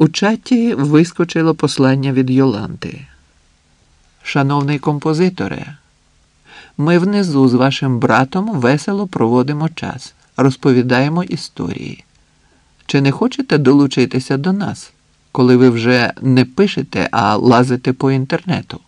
У чаті вискочило послання від Йоланти. Шановний композиторе, ми внизу з вашим братом весело проводимо час, розповідаємо історії. Чи не хочете долучитися до нас, коли ви вже не пишете, а лазите по інтернету?